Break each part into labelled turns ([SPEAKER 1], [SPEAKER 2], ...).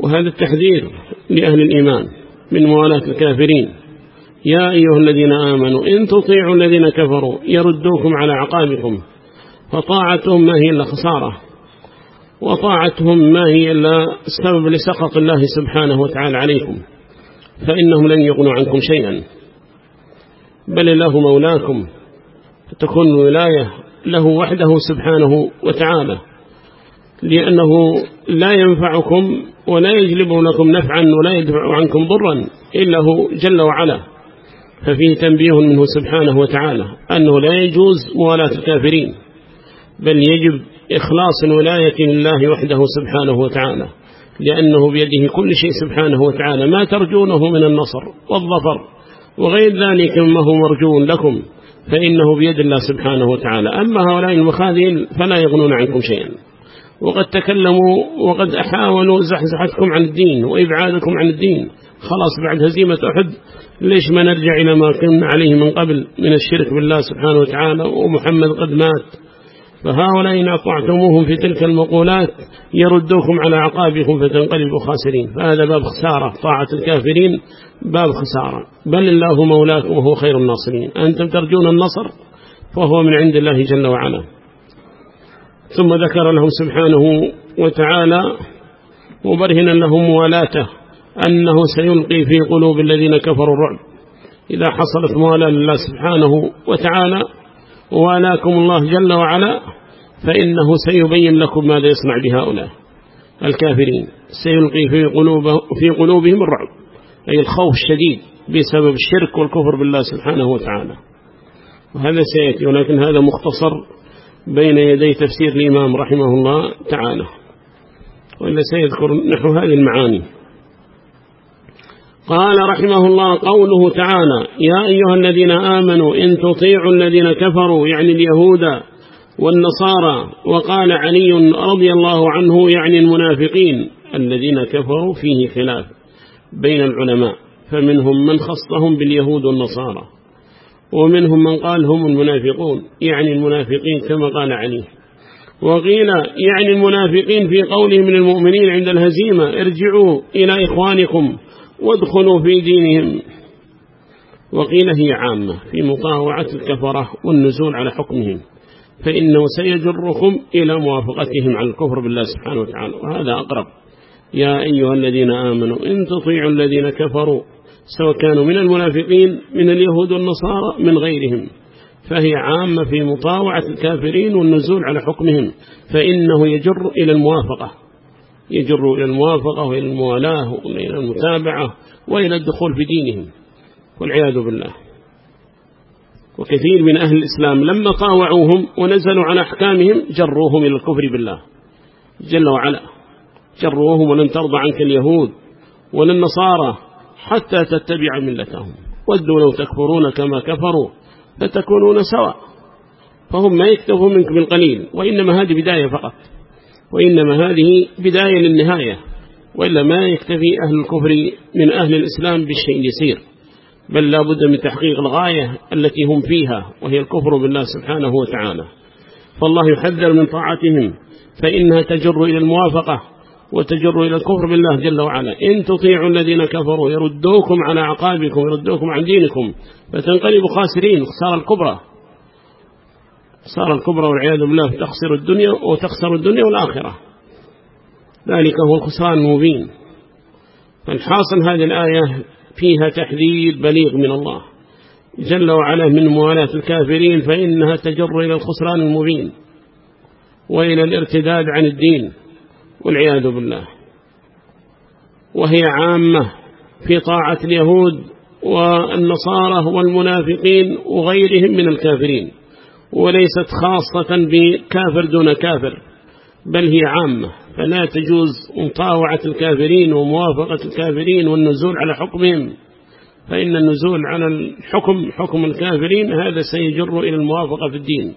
[SPEAKER 1] وهذا التحذير لأهل الإيمان من موالاة الكافرين. يا أيها الذين آمنوا إن تطيعوا الذين كفروا يردوكم على عقابكم فطاعتهم ما هي إلا خسارة وطاعتهم ما هي إلا السبب لسخط الله سبحانه وتعالى عليكم فإنهم لن يغنوا عنكم شيئا. بل الله مولاكم فتكون الولاية له وحده سبحانه وتعالى. لأنه لا ينفعكم ولا يجلب لكم نفعا ولا يدفع عنكم ضرا إلا هو جل وعلا. ففيه تنبيه منه سبحانه وتعالى أنه لا يجوز موالاة الكافرين بل يجب إخلاص الولاية لله وحده سبحانه وتعالى لأنه بيده كل شيء سبحانه وتعالى ما ترجونه من النصر والظفر وغير ذلك مما هو مرجو لكم فإنه بيد الله سبحانه وتعالى. أما هؤلاء المخاذين فلا يغنون عنكم شيئا. وقد تكلموا وقد حاولوا زحزحتكم عن الدين وإبعادكم عن الدين. خلاص بعد هزيمة أحد ليش ما نرجع إلى ما كنا عليه من قبل من الشرك بالله سبحانه وتعالى ومحمد قد مات؟ فهؤلاء إن أطعتموهم في تلك المقولات يردوكم على عقابكم فتنقلبوا خاسرين. فهذا باب خسارة طاعة الكافرين باب خسارة. بل الله مولاكم وهو خير الناصرين. أنتم ترجون النصر فهو من عند الله جل وعلا. ثم ذكر لهم سبحانه وتعالى مبرهنا لهم موالاته أنه سيلقي في قلوب الذين كفروا الرعب. إذا حصلت موالاة لله سبحانه وتعالى ووالاكم الله جل وعلا فإنه سيبين لكم ماذا يصنع بهؤلاء الكافرين. سيلقي في, قلوبه في قلوبهم الرعب أي الخوف الشديد بسبب الشرك والكفر بالله سبحانه وتعالى. وهذا سيأتي ولكن هذا مختصر بين يدي تفسير الإمام رحمه الله تعالى وإلا سيذكر نحو هذه المعاني. قال رحمه الله قوله تعالى يا أيها الذين آمنوا إن تطيعوا الذين كفروا يعني اليهود والنصارى وقال علي رضي الله عنه يعني المنافقين الذين كفروا فيه خلاف بين العلماء فمنهم من خصهم باليهود والنصارى. ومنهم من قال هم المنافقون يعني المنافقين كما قال علي. وقيل يعني المنافقين في قوله من المؤمنين عند الهزيمة ارجعوا إلى إخوانكم وادخلوا في دينهم. وقيل هي عامة في مطاوعة الكفرة والنزول على حكمهم فإنه سيجركم إلى موافقتهم على الكفر بالله سبحانه وتعالى. وهذا أقرب. يا أيها الذين آمنوا إن تطيعوا الذين كفروا سواء كانوا من المنافقين من اليهود والنصارى من غيرهم. فهي عامة في مطاوعة الكافرين والنزول على حكمهم. فإنه يجر إلى الموافقة. يجر إلى الموافقة وإلى الموالاة وإلى المتابعة وإلى الدخول في دينهم. والعياذ بالله. وكثير من أهل الإسلام لما طاوعوهم ونزلوا على أحكامهم جروهم إلى الكفر بالله. جل وعلا. جروهم ولن ترضى عنك اليهود ولا النصارى حتى تتبع ملتهم. ودوا لو تكفرون كما كفروا فتكونون سواء. فهم ما يكتفوا منك بالقليل وإنما هذه بداية فقط. وإنما هذه بداية للنهاية. وإلا ما يكتفي أهل الكفر من أهل الإسلام بالشيء اليسير بل لا بد من تحقيق الغاية التي هم فيها وهي الكفر بالله سبحانه وتعالى. فالله يحذر من طاعتهم فإنها تجر إلى الموافقة. وتجر إلى الكفر بالله جل وعلا. إن تطيعوا الذين كفروا يردوكم على عقابكم يردوكم عن دينكم. فتنقلبوا خاسرين. خسارة الكبرى. خسارة الكبرى والعياذ بالله. تخسر الدنيا وتخسر الدنيا والآخرة. ذلك هو الخسران المبين فالحاصل هذه الآية فيها تحذير بليغ من الله. جل وعلا من موالاة الكافرين فإنها تجر إلى الخسران المبين. وإلى الارتداد عن الدين. والعياذ بالله. وهي عامة في طاعة اليهود والنصارى والمنافقين وغيرهم من الكافرين وليست خاصة بكافر دون كافر بل هي عامة. فلا تجوز مطاوعة الكافرين وموافقة الكافرين والنزول على حكمهم. فإن النزول على الحكم حكم الكافرين هذا سيجر إلى الموافقة في الدين.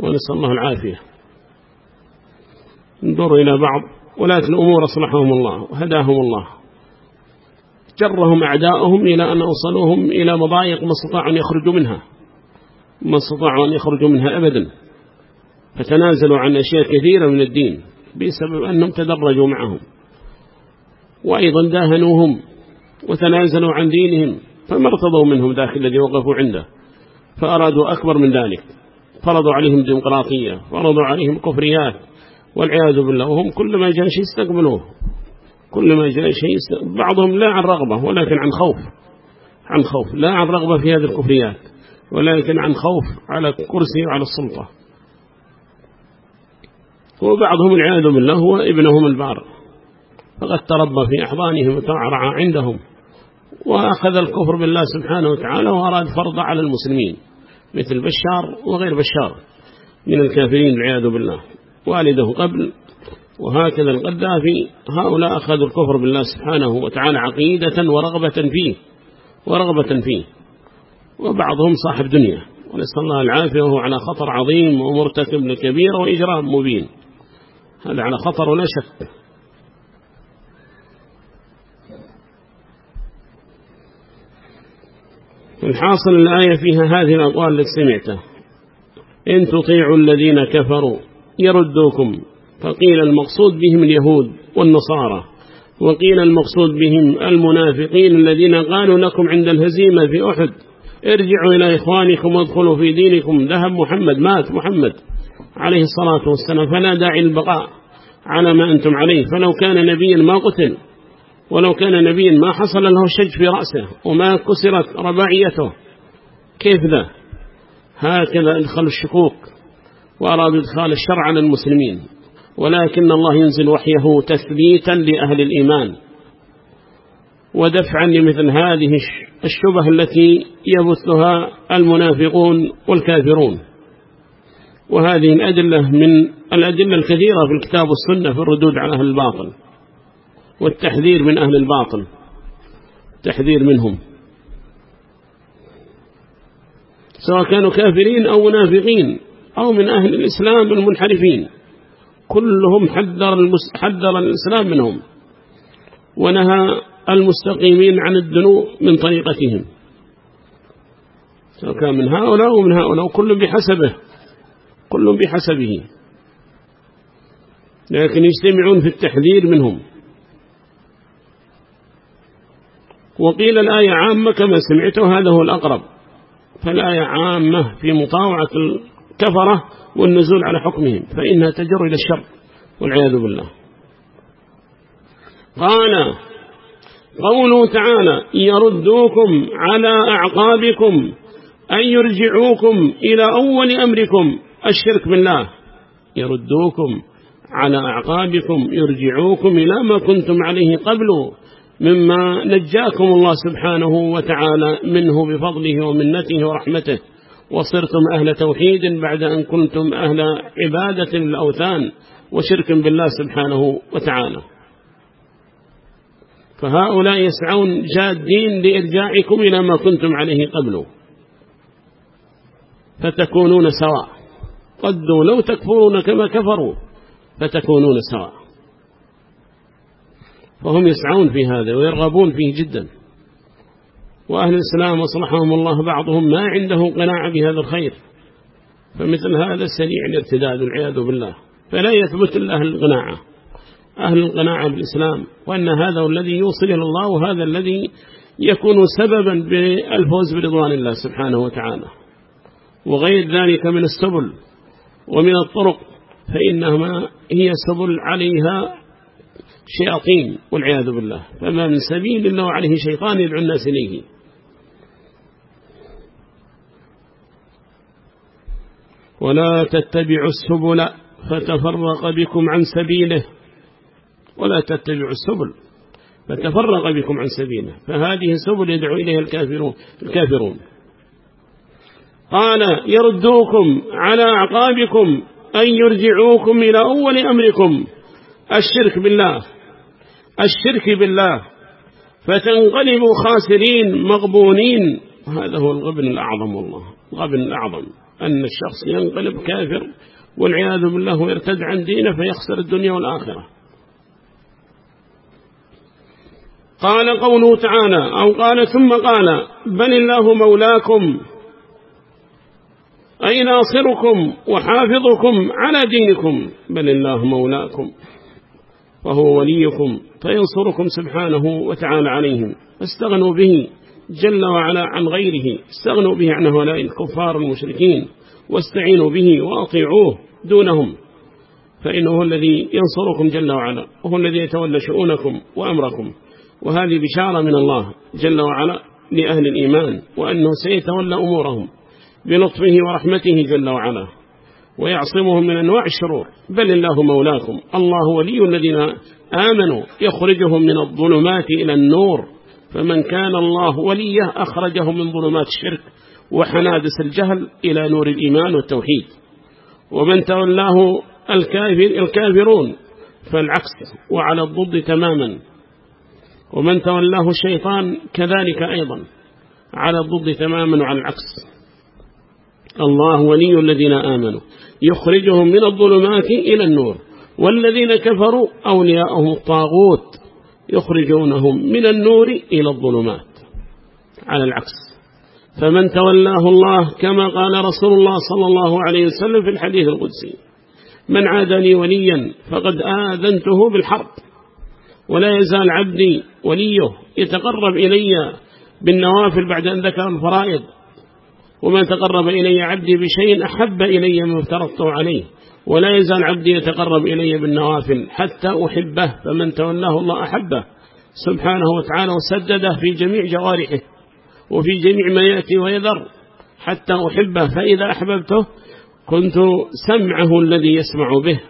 [SPEAKER 1] ونسأل الله العافية. انظروا إلى بعض ولاة الأمور أصلحهم الله وهداهم الله. جرهم أعداؤهم إلى أن أوصلوهم إلى مضايق ما استطاعوا أن يخرجوا منها ما استطاعوا أن يخرجوا منها أبدا. فتنازلوا عن أشياء كثيرة من الدين بسبب أنهم تدرجوا معهم. وأيضا داهنوهم وتنازلوا عن دينهم فما ارتضوا منهم ذاك الذي وقفوا عنده فأرادوا أكبر من ذلك. فرضوا عليهم ديمقراطية فرضوا عليهم كفريات والعياذ بالله وهم كل ما جاء شيء استقبلوه. كل ما جاء شيء بعضهم لا عن رغبة ولكن عن خوف. عن خوف لا عن رغبة في هذه الكفريات ولكن عن خوف على الكرسي وعلى السلطة. وبعضهم العياذ بالله هو ابنهم البار. فقد تربى في أحضانهم وتعرع عندهم. وأخذ الكفر بالله سبحانه وتعالى وأراد فرض على المسلمين مثل بشار وغير بشار. من الكافرين العياذ بالله. والده قبل وهكذا القذافي. هؤلاء أخذوا الكفر بالله سبحانه وتعالى عقيدة ورغبة فيه ورغبة فيه. وبعضهم صاحب دنيا. ونسأل الله العافية وهو على خطر عظيم ومرتكب لكبير وإجرام مبين. هذا على خطر ولا شك. الحاصل الآية فيها هذه الأقوال التي سمعتها. إن تطيعوا الذين كفروا يردوكم. فقيل المقصود بهم اليهود والنصارى وقيل المقصود بهم المنافقين الذين قالوا لكم عند الهزيمة في أحد ارجعوا إلى إخوانكم وادخلوا في دينكم ذهب محمد مات محمد عليه الصلاة والسلام فلا داعي البقاء على ما أنتم عليه. فلو كان نبيا ما قتل ولو كان نبيا ما حصل له شج في رأسه وما كسرت رباعيته كيف ذا؟ هكذا ادخل الشكوك. وأراد إدخال الشرع على المسلمين ولكن الله ينزل وحيه تثبيتا لأهل الإيمان ودفعا لمثل هذه الشبه التي يبثها المنافقون والكافرون. وهذه الأدلة من الأدلة الكثيرة في الكتاب والسنة في الردود على أهل الباطل والتحذير من أهل الباطل تحذير منهم. سواء كانوا كافرين أو منافقين أو من أهل الإسلام المنحرفين. كلهم حذر, المس... حذر الإسلام منهم. ونهى المستقيمين عن الدنو من طريقتهم. سواء كان من هؤلاء ومن هؤلاء كل بحسبه. كل بحسبه. لكن يجتمعون في التحذير منهم. وقيل الآية عامة كما سمعته هذا هو الأقرب. فالآية عامة في مطاوعة الكفرة والنزول على حكمهم فإنها تجر إلى الشر والعياذ بالله. قال قوله تعالى يردوكم على أعقابكم أن يرجعوكم إلى أول أمركم الشرك بالله. يردوكم على أعقابكم يرجعوكم إلى ما كنتم عليه قبل مما نجاكم الله سبحانه وتعالى منه بفضله ومنته ورحمته. وصرتم أهل توحيد بعد أن كنتم أهل عبادة الأوثان وشرك بالله سبحانه وتعالى. فهؤلاء يسعون جادين لإرجاعكم إلى ما كنتم عليه قبل. فتكونون سواء. قدوا لو تكفرون كما كفروا فتكونون سواء. فهم يسعون في هذا ويرغبون فيه جدا. وأهل الإسلام أصلحهم الله بعضهم ما عنده قناعة بهذا الخير. فمثل هذا سريع الارتداد والعياذ بالله. فلا يثبت إلا أهل القناعة. أهل القناعة بالإسلام وأن هذا الذي يوصل إلى الله وهذا الذي يكون سببا بالفوز برضوان الله سبحانه وتعالى. وغير ذلك من السبل ومن الطرق فإنما هي سبل عليها شياطين والعياذ بالله. فما من سبيل إلا وعليه شيطان يدعو الناس إليه. ولا تتبعوا السبل فتفرق بكم عن سبيله. ولا تتبعوا السبل فتفرق بكم عن سبيله. فهذه سبل يدعو إليها الكافرون, الكافرون. قال يردوكم على أعقابكم أن يرجعوكم إلى أول أمركم. الشرك بالله. الشرك بالله. فتنقلبوا خاسرين مغبونين. هذا هو الغبن الأعظم والله. الغبن الأعظم أن الشخص ينقلب كافر والعياذ بالله ويرتد عن دينه فيخسر الدنيا والآخرة. قال قوله تعالى أو قال ثم قال بل الله مولاكم أي ناصركم وحافظكم على دينكم بل الله مولاكم وهو وليكم فينصركم سبحانه وتعالى عليهم استغنوا به. جل وعلا عن غيره استغنوا به عن هؤلاء الكفار المشركين واستعينوا به وأطيعوه دونهم. فإنه هو الذي ينصركم جل وعلا وهو الذي يتولى شؤونكم وأمركم. وهذه بشارة من الله جل وعلا لأهل الإيمان وأنه سيتولى أمورهم بلطفه ورحمته جل وعلا. ويعصمهم من أنواع الشرور بل الله مولاكم الله ولي الذين آمنوا يخرجهم من الظلمات إلى النور. فمن كان الله وليه أخرجهم من ظلمات الشرك وحنادس الجهل إلى نور الإيمان والتوحيد. ومن تولاه الكافر الكافرون فالعكس وعلى الضد تماما. ومن تولاه الشيطان كذلك أيضا على الضد تماما وعلى العكس. الله ولي الذين آمنوا. يخرجهم من الظلمات إلى النور. والذين كفروا أولياءهم الطاغوت. يخرجونهم من النور إلى الظلمات على العكس. فمن تولاه الله كما قال رسول الله صلى الله عليه وسلم في الحديث القدسي من عادني وليا فقد آذنته بالحرب ولا يزال عبدي وليه يتقرب إلي بالنوافل بعد أن ذكر الفرائض وما تقرب إلي عبدي بشيء أحب إلي ما افترضته عليه. ولا يزال عبدي يتقرب إلي بالنوافل حتى أحبه فمن تولاه الله أحبه سبحانه وتعالى وسدده في جميع جوارحه وفي جميع ما يأتي ويذر حتى أحبه. فإذا أحببته كنت سمعه الذي يسمع به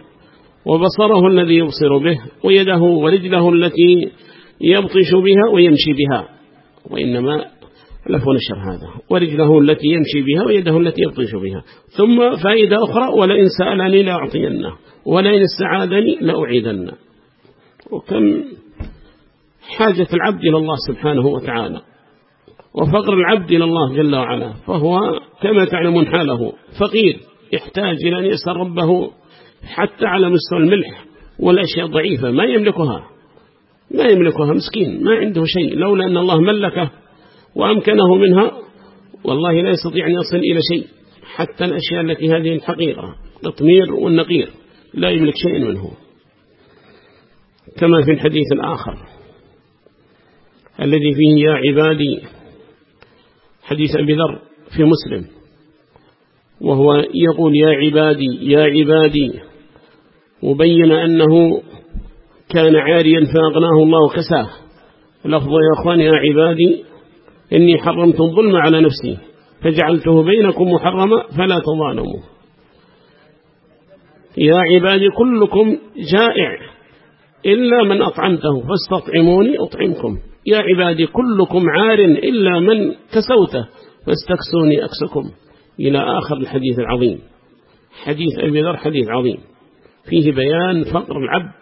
[SPEAKER 1] وبصره الذي يبصر به ويده ورجله التي يبطش بها ويمشي بها وإنما لف ونشر هذا. ورجله التي يمشي بها ويده التي يبطش بها. ثم فائدة أخرى ولئن سألني لأعطينه. ولئن استعاذني لأعيدنه. وكم حاجة العبد إلى الله سبحانه وتعالى. وفقر العبد إلى الله جل وعلا. فهو كما تعلمون حاله فقير يحتاج إلى أن يسأل ربه حتى على مستوى الملح والأشياء ضعيفة ما يملكها. ما يملكها مسكين ما عنده شيء. لولا أن الله ملكه وأمكنه منها والله لا يستطيع أن يصل إلى شيء حتى الأشياء التي هذه الحقيقة التطمير والنقير لا يملك شيء منه. كما في الحديث الآخر الذي فيه يا عبادي حديث أبي ذر في مسلم وهو يقول يا عبادي يا عبادي وبين أنه كان عاريا فأغناه الله كساه. لفظ يا أخوان يا عبادي إني حرمت الظلم على نفسي فجعلته بينكم محرما فلا تظالموا. يا عبادي كلكم جائع إلا من أطعمته فاستطعموني أطعمكم. يا عبادي كلكم عار إلا من كسوته فاستكسوني أكسكم. إلى آخر الحديث العظيم. حديث أبي ذر حديث عظيم. فيه بيان فقر العبد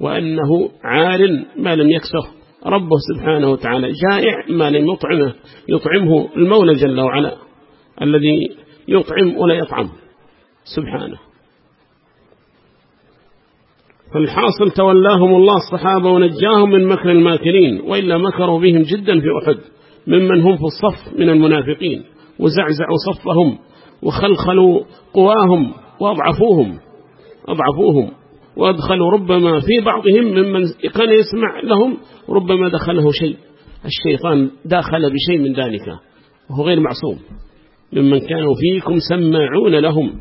[SPEAKER 1] وأنه عار ما لم يكسه. ربه سبحانه وتعالى جائع ما لم يطعمه يطعمه المولى جل وعلا الذي يطعم ولا يطعم. سبحانه. فالحاصل تولاهم الله الصحابة ونجاهم من مكر الماكرين وإلا مكروا بهم جدا في أحد ممن هم في الصف من المنافقين وزعزعوا صفهم وخلخلوا قواهم وأضعفوهم أضعفوهم. وأدخلوا ربما في بعضهم ممن كان يسمع لهم ربما دخله شيء. الشيطان داخل بشيء من ذلك وهو غير معصوم. ممن كانوا فيكم سماعون لهم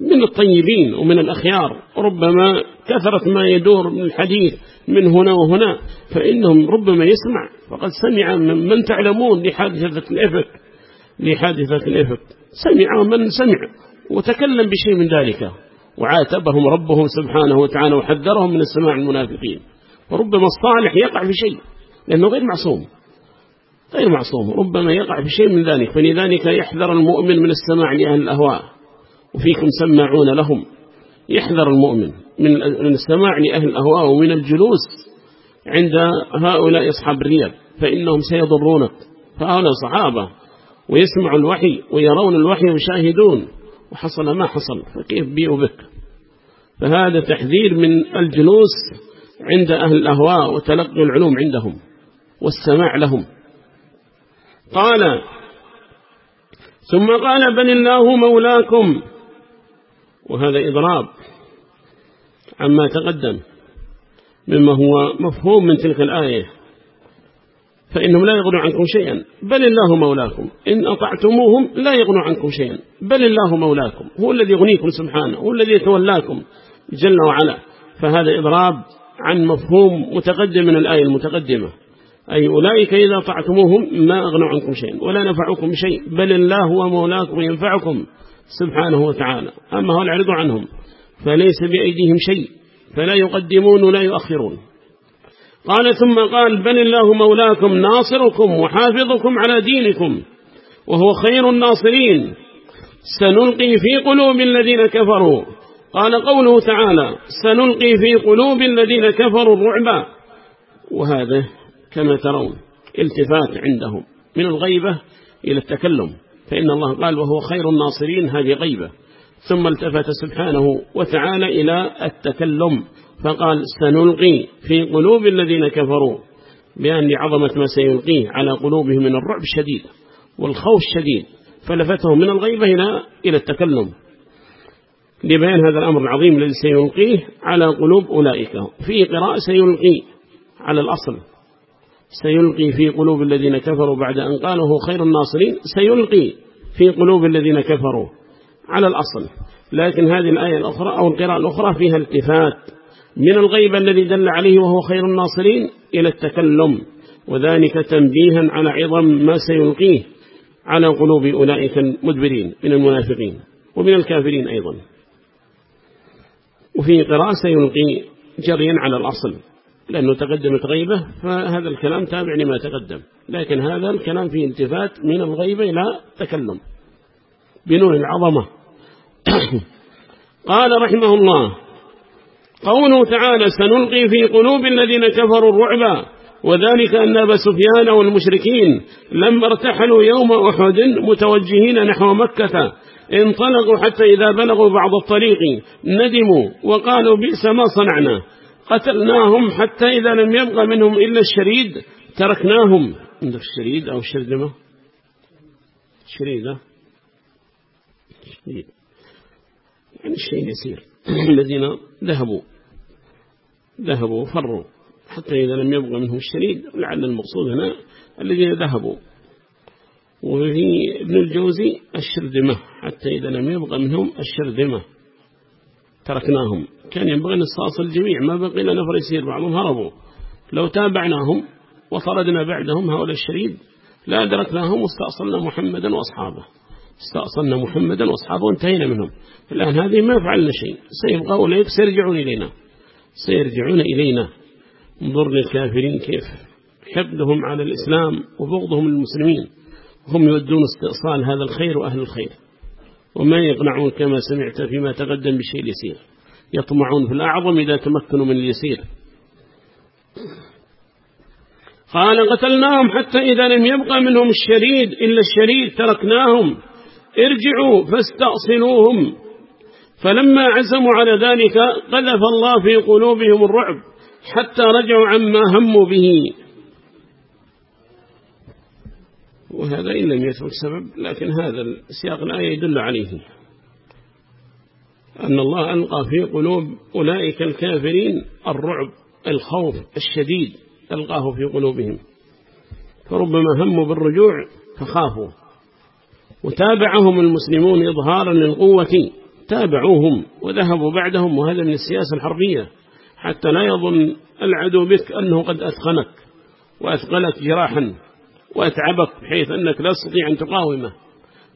[SPEAKER 1] من الطيبين ومن الأخيار ربما كثرت ما يدور من الحديث من هنا وهنا فإنهم ربما يسمع. فقد سمع من, من تعلمون لحادثة الإفك لحادثة الإفك. سمع من سمع وتكلم بشيء من ذلك. وعاتبهم ربهم سبحانه وتعالى وحذرهم من السماع المنافقين. وربما الصالح يقع في شيء لأنه غير معصوم. غير معصوم. ربما يقع في شيء من ذلك. فلذلك يحذر المؤمن من السماع لأهل الأهواء. وفيكم سماعون لهم. يحذر المؤمن من السماع لأهل الأهواء ومن الجلوس عند هؤلاء أصحاب الرياض. فإنهم سيضرونك. فهؤلاء صحابة ويسمعوا الوحي ويرون الوحي ويشاهدون. وحصل ما حصل فكيف بيئوا بك؟ فهذا تحذير من الجلوس عند أهل الأهواء وتلقي العلوم عندهم والسماع لهم. قال ثم قال بل الله مولاكم. وهذا إضراب عما تقدم مما هو مفهوم من تلك الآية. فإنهم لا يغنوا عنكم شيئا. بل الله مولاكم. إن أطعتموهم لا يغنوا عنكم شيئا. بل الله مولاكم. هو الذي يغنيكم سبحانه. هو الذي يتولاكم جل وعلا. فهذا إضراب عن مفهوم متقدم من الآية المتقدمة. أي أولئك إذا طعتموهم ما أغنوا عنكم شيئا ولا نفعكم شيء بل الله هو مولاكم ينفعكم سبحانه وتعالى. أما هو العرض عنهم فليس بأيديهم شيء. فلا يقدمون ولا يؤخرون. قال ثم قال بل الله مولاكم ناصركم وحافظكم على دينكم وهو خير الناصرين. سنلقي في قلوب الذين كفروا. قال قوله تعالى سنلقي في قلوب الذين كفروا الرعب. وهذا كما ترون التفات عندهم من الغيبة إلى التكلم. فإن الله قال وهو خير الناصرين هذه غيبة. ثم التفت سبحانه وتعالى إلى التكلم. فقال سنلقي في قلوب الذين كفروا بأن عظمة ما سيلقيه على قلوبهم من الرعب الشديد والخوف الشديد فلفتهم من الغيبة إلى إلى التكلم. لبيان هذا الأمر العظيم الذي سيلقيه على قلوب أولئك. في قراءة سيلقي على الأصل. سيلقي في قلوب الذين كفروا بعد أن قاله خير الناصرين سيلقي في قلوب الذين كفروا على الأصل. لكن هذه الآية الأخرى أو القراءة الأخرى فيها التفات. من الغيب الذي دل عليه وهو خير الناصرين إلى التكلم وذلك تنبيها على عظم ما سيلقيه على قلوب أولئك المدبرين من المنافقين ومن الكافرين أيضا. وفي قراءة سيلقي جريا على الأصل لأنه تقدمت غيبة فهذا الكلام تابع لما تقدم لكن هذا الكلام فيه التفات من الغيبة إلى تكلم بنور العظمة. قال رحمه الله قوله تعالى سنلقي في قلوب الذين كفروا الرعب وذلك أن أبا سفيان والمشركين لما ارتحلوا يوم أحد متوجهين نحو مكة. انطلقوا حتى إذا بلغوا بعض الطريق ندموا وقالوا بئس ما صنعنا. قتلناهم حتى إذا لم يبقى منهم إلا الشريد تركناهم. عندك الشريد أو الشردمة شريدة شريد يعني الشيء يسير. الذين ذهبوا ذهبوا فروا حتى إذا لم يبقى منهم الشريد لعل المقصود هنا الذين ذهبوا. وفي ابن الجوزي الشردمة حتى إذا لم يبقى منهم الشردمة تركناهم. كان ينبغي نستأصل الجميع ما بقي لنا نفر يسير بعضهم هربوا. لو تابعناهم وطردنا بعدهم هؤلاء الشريد لا أدركناهم واستأصلنا محمدا وأصحابه. استأصلنا محمدا وأصحابه وانتهينا منهم. الآن هذه ما فعلنا شيء. سيبقى أولئك سيرجعون إلينا. سيرجعون إلينا. انظر للكافرين كيف حقدهم على الإسلام وبغضهم للمسلمين. هم يودون استئصال هذا الخير وأهل الخير. وما يقنعون كما سمعت فيما تقدم بالشيء اليسير يطمعون في الأعظم إذا تمكنوا من اليسير. قال قتلناهم حتى إذا لم يبقى منهم الشريد إلا الشريد تركناهم. ارجعوا فاستأصلوهم. فلما عزموا على ذلك قذف الله في قلوبهم الرعب حتى رجعوا عما هموا به. وهذا إن لم يثبت سبب لكن هذا السياق الآية يدل عليه. أن الله ألقى في قلوب أولئك الكافرين الرعب الخوف الشديد ألقاه في قلوبهم. فربما هموا بالرجوع فخافوا. وتابعهم المسلمون إظهارا للقوة. تابعوهم وذهبوا بعدهم وهذا من السياسة الحربية. حتى لا يظن العدو بك أنه قد أثخنك وأثقلك جراحا وأتعبك بحيث أنك لا تستطيع أن تقاومه.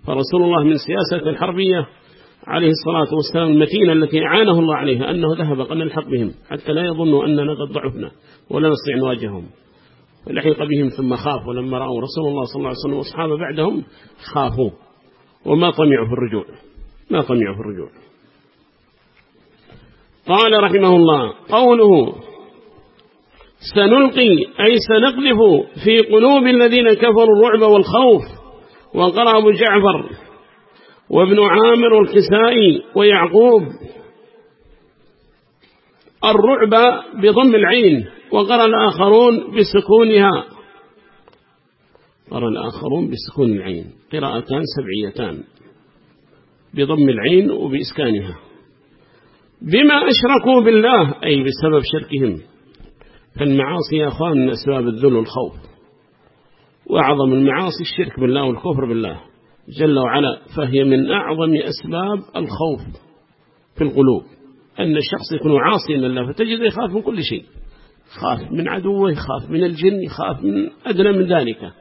[SPEAKER 1] فرسول الله من سياسة الحربية عليه الصلاة والسلام المتينة التي أعانه الله عليها أنه ذهب قد نلحق بهم حتى لا يظنوا أننا قد ضعفنا ولا نستطيع نواجههم. فلحق بهم ثم خاف ولما رأوا رسول الله صلى الله عليه وسلم وأصحابه بعدهم خافوا. وما طمعوا في الرجوع ما طمعوا في الرجوع. قال رحمه الله قوله سنلقي أي سنقذف في قلوب الذين كفروا الرعب والخوف وقرأ أبو جعفر وابن عامر الكسائي ويعقوب الرعب بضم العين وقرأ الآخرون بسكونها. قرأ الآخرون بسكون العين. قراءتان سبعيتان. بضم العين وبإسكانها. بما أشركوا بالله أي بسبب شركهم. فالمعاصي يا أخوان من أسباب الذل والخوف. وأعظم المعاصي الشرك بالله والكفر بالله. جل وعلا فهي من أعظم أسباب الخوف في القلوب. أن الشخص يكون عاصيا لله فتجد يخاف من كل شيء. يخاف من عدوه يخاف من الجن يخاف من أدنى من ذلك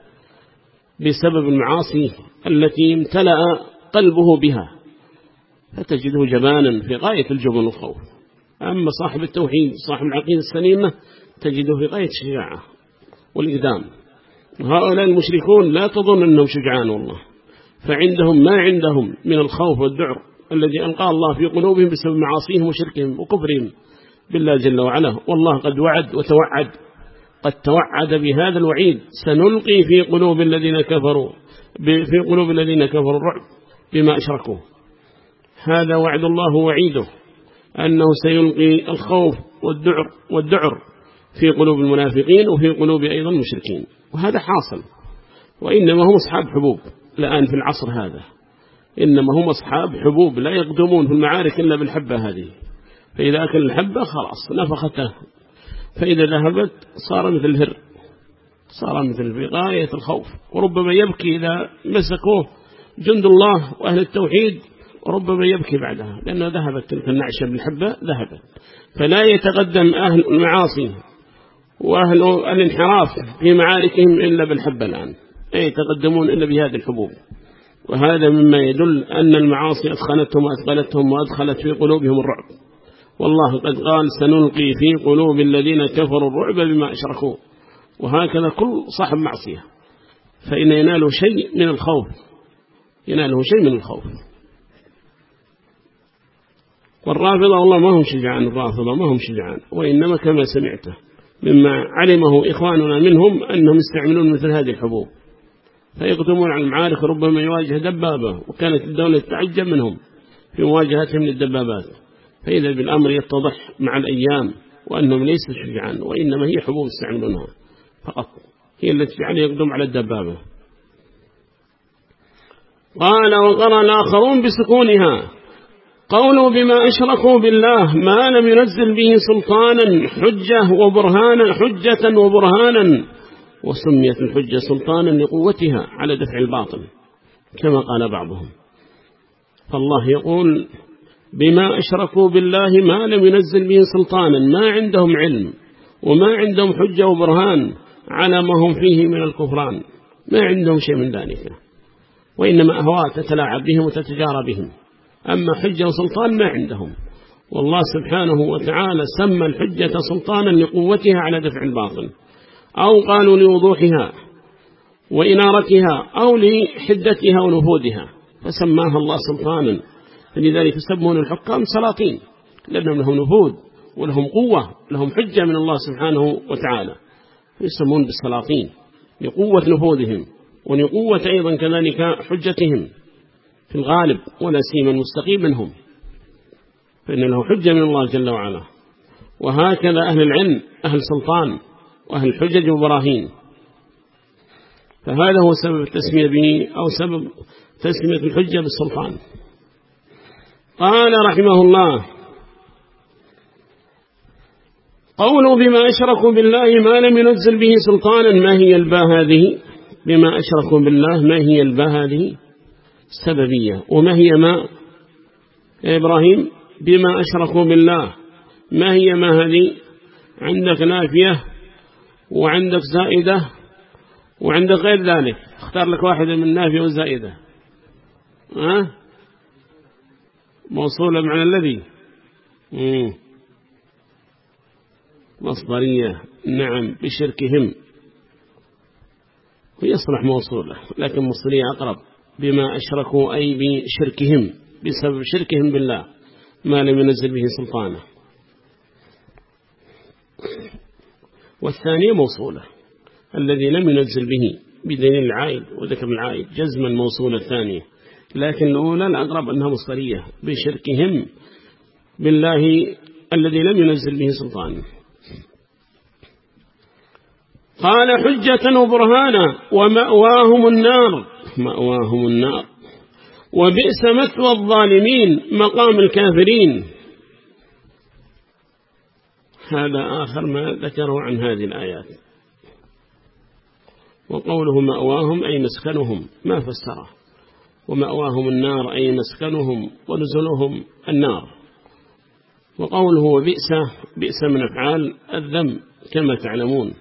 [SPEAKER 1] بسبب المعاصي التي امتلأ قلبه بها. فتجده جبانا في غاية الجبن والخوف. أما صاحب التوحيد صاحب العقيدة السليمة تجده في غاية الشجاعة والإقدام وهؤلاء المشركون لا تظن أنهم شجعان والله. فعندهم ما عندهم من الخوف والذعر الذي ألقى الله في قلوبهم بسبب معاصيهم وشركهم وكفرهم. بالله جل وعلا. والله قد وعد وتوعد قد توعد بهذا الوعيد. سنلقي في قلوب الذين كفروا في قلوب الذين كفروا الرعب بما أشركوا. هذا وعد الله وعيده أنه سيلقي الخوف والدعر, والدعر في قلوب المنافقين وفي قلوب أيضا المشركين. وهذا حاصل. وإنما هم أصحاب حبوب الآن في العصر هذا. إنما هم أصحاب حبوب لا يقدمون في المعارك إلا بالحبة هذه. فإذا أكل الحبة خلاص نفخته فإذا ذهبت صار مثل الهر صار مثل في غاية الخوف. وربما يبكي إذا مسكوه جند الله وأهل التوحيد وربما يبكي بعدها. لأنه ذهبت تلك النعشة بالحبة ذهبت. فلا يتقدم أهل المعاصي وأهل الانحراف في معاركهم إلا بالحبة الآن. أي يتقدمون إلا بهذه الحبوب. وهذا مما يدل أن المعاصي أدخلتهم وأدخلتهم وأدخلت في قلوبهم الرعب. والله قد قال سنلقي في قلوب الذين كفروا الرعب بما أشركوا. وهكذا كل صاحب معصية. فإن يناله شيء من الخوف يناله شيء من الخوف. والرافضة والله ما هم شجعان الرافضة ما هم شجعان. وإنما كما سمعته مما علمه إخواننا منهم أنهم يستعملون مثل هذه الحبوب. فيقدمون على المعارك ربما يواجه دبابة وكانت الدولة تعجب منهم في مواجهتهم للدبابات. فإذا بالأمر يتضح مع الأيام وأنهم ليسوا شجعان وإنما هي حبوب يستعملونها فقط. هي التي تجعل يقدم على الدبابة. قال وقرأ الآخرون بسكونها. قولوا بما أشركوا بالله ما لم ينزل به سلطانا حجة وبرهانا حجة وبرهانا. وسميت الحجة سلطانا لقوتها على دفع الباطل كما قال بعضهم. فالله يقول بما أشركوا بالله ما لم ينزل به سلطانا ما عندهم علم وما عندهم حجة وبرهان على ما هم فيه من الكفران. ما عندهم شيء من ذلك. وإنما أهواء تتلاعب بهم وتتجارى بهم. أما حجة وسلطان ما عندهم. والله سبحانه وتعالى سمى الحجة سلطانا لقوتها على دفع الباطل. أو قالوا لوضوحها وإنارتها أو لحدتها ونفوذها فسماها الله سلطانا. فلذلك يسمون الحكام سلاطين لأنهم لهم نفوذ ولهم قوة لهم حجة من الله سبحانه وتعالى يسمون بالسلاطين لقوة نفوذهم ولقوة أيضا كذلك حجتهم في الغالب ولا سيما المستقيم منهم فإن له حجة من الله جل وعلا. وهكذا أهل العلم أهل سلطان وأهل الحجج وبراهين فهذا هو سبب التسمية به أو سبب تسمية الحجة بالسلطان. قال رحمه الله قولوا بما أشركوا بالله ما لم ينزل به سلطانا ما هي الباء هذه؟ بما أشركوا بالله ما هي الباء هذه؟ سببية وما هي ما؟ يا إبراهيم بما أشركوا بالله. ما هي ما هذه؟ عندك نافية وعندك زائدة وعندك غير ذلك. اختار لك واحدة من نافية وزائدة. ها؟ موصولة معنى الذي. مصدرية. نعم بشركهم. ويصلح موصولة لكن مصدرية أقرب. بما أشركوا أي بشركهم. بسبب شركهم بالله. ما لم ينزل به سلطانه. والثانية موصولة. الذي لم ينزل به بدليل العائد وذكر العائد جزما موصولة ثانية لكن الأولى الأقرب أنها مصدرية بشركهم بالله الذي لم ينزل به سلطان. قال حجة وبرهانا ومأواهم النار مأواهم النار. وبئس مثوى الظالمين مقام الكافرين. هذا آخر ما ذكره عن هذه الآيات. وقوله مأواهم أي مسكنهم ما فسره. ومأواهم النار أي مسكنهم ونزلهم النار. وقوله وبئس بئس من أفعال الذم كما تعلمون.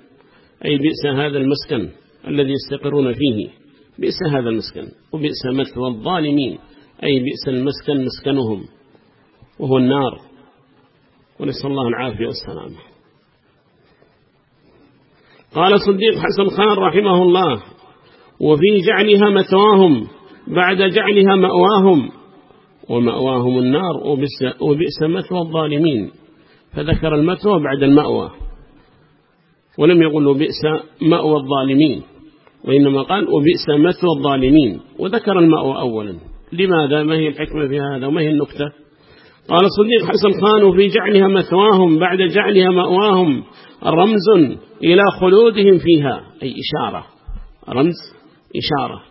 [SPEAKER 1] أي بئس هذا المسكن الذي يستقرون فيه. بئس هذا المسكن. وبئس مثوى الظالمين. أي بئس المسكن مسكنهم. وهو النار. ونسأل الله العافية والسلامة. قال صديق حسن خان رحمه الله وفي جعلها مثواهم بعد جعلها مأواهم ومأواهم النار وبئس, وبئس مثوى الظالمين. فذكر المثوى بعد المأوى ولم يقل بئس مأوى الظالمين وإنما قال وبئس مثوى الظالمين. وذكر المأوى أولا. لماذا؟ ما هي الحكمة في هذا؟ وما هي النكتة؟ قال صديق حسن خان في جعلها مثواهم بعد جعلها مأواهم رمز إلى خلودهم فيها أي إشارة رمز إشارة.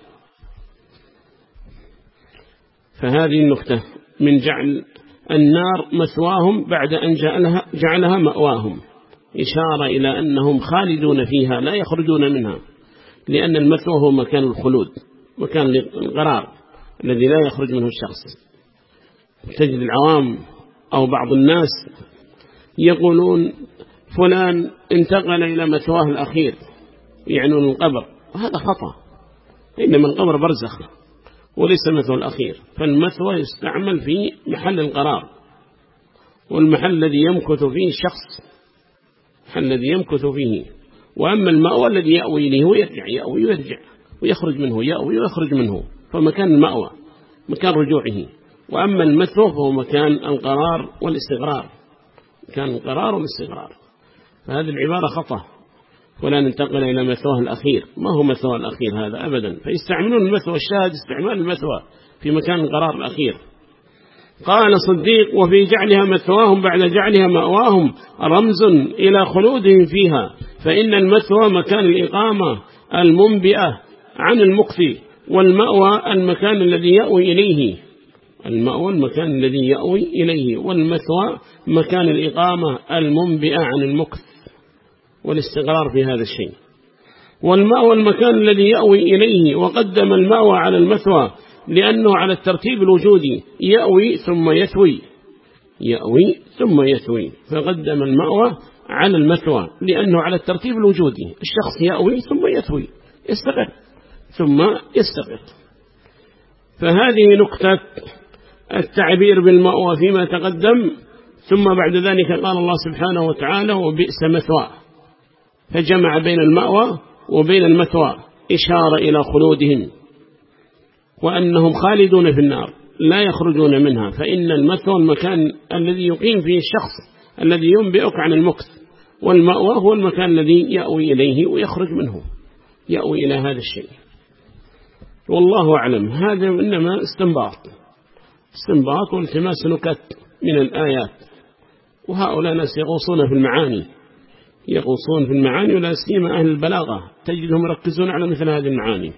[SPEAKER 1] فهذه النكتة من جعل النار مثواهم بعد أن جعلها, جعلها مأواهم. إشارة إلى أنهم خالدون فيها لا يخرجون منها لأن المثوى هو مكان الخلود مكان القرار الذي لا يخرج منه الشخص. تجد العوام أو بعض الناس يقولون فلان انتقل إلى مثواه الأخير يعنون القبر. وهذا خطأ إنما القبر برزخ. وليس مثوى الأخير. فالمثوى يستعمل في محل القرار والمحل الذي يمكث فيه الشخص الذي يمكث فيه. وأما المأوى الذي يأوي إليه ويرجع يأوي ويرجع ويخرج منه يأوي ويخرج منه فمكان المأوى مكان رجوعه. وأما المثوى فهو مكان القرار والاستقرار مكان القرار والاستقرار فهذه العبارة خطأ. ولا ننتقل إلى مثواه الأخير. ما هو مثوى الأخير هذا؟ أبدا. فيستعملون المثوى الشاهد استعمال المثوى في مكان القرار الأخير. قال صديق وفي جعلها مثواهم بعد جعلها مأواهم رمز إلى خلودهم فيها. فإن المثوى مكان الإقامة المنبئة عن المقفي والمأوى المكان الذي يأوي إليه. المأوى المكان الذي يأوي إليه والمثوى مكان الإقامة المنبئة عن المكث والاستقرار في هذا الشيء. والمأوى المكان الذي يأوي إليه وقدم المأوى على المثوى لأنه على الترتيب الوجودي يأوي ثم يثوي. يأوي ثم يثوي. فقدم المأوى على المثوى لأنه على الترتيب الوجودي. الشخص يأوي ثم يثوي. يستقر. ثم يستقر. فهذه نقطة التعبير بالمأوى فيما تقدم. ثم بعد ذلك قال الله سبحانه وتعالى وبئس مثوى. فجمع بين المأوى وبين المثوى إشارة إلى خلودهم وأنهم خالدون في النار لا يخرجون منها فإن المثوى المكان الذي يقيم فيه الشخص الذي ينبئك عن المكث والمأوى هو المكان الذي يأوي إليه ويخرج منه يأوي إلى هذا الشيء. والله أعلم هذا إنما استنباط استنباط والتماس نكت من الآيات وهؤلاء ناس يغوصون في المعاني. يغوصون في المعاني ولا سيما أهل البلاغة. تجدهم يركزون على مثل هذه المعاني.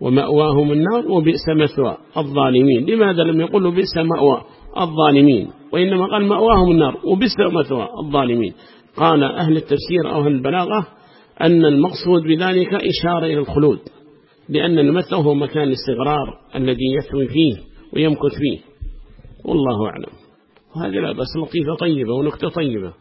[SPEAKER 1] ومأواهم النار وبئس مثوى الظالمين. لماذا لم يقولوا بئس مأوى الظالمين؟ وإنما قال مأواهم النار وبئس مثوى الظالمين. قال أهل التفسير أو أهل البلاغة أن المقصود بذلك إشارة إلى الخلود. لأن المثوى هو مكان الاستغرار الذي يثوي فيه ويمكث فيه. والله أعلم. وهذه لا بس لطيفة طيبة ونكتة طيبة.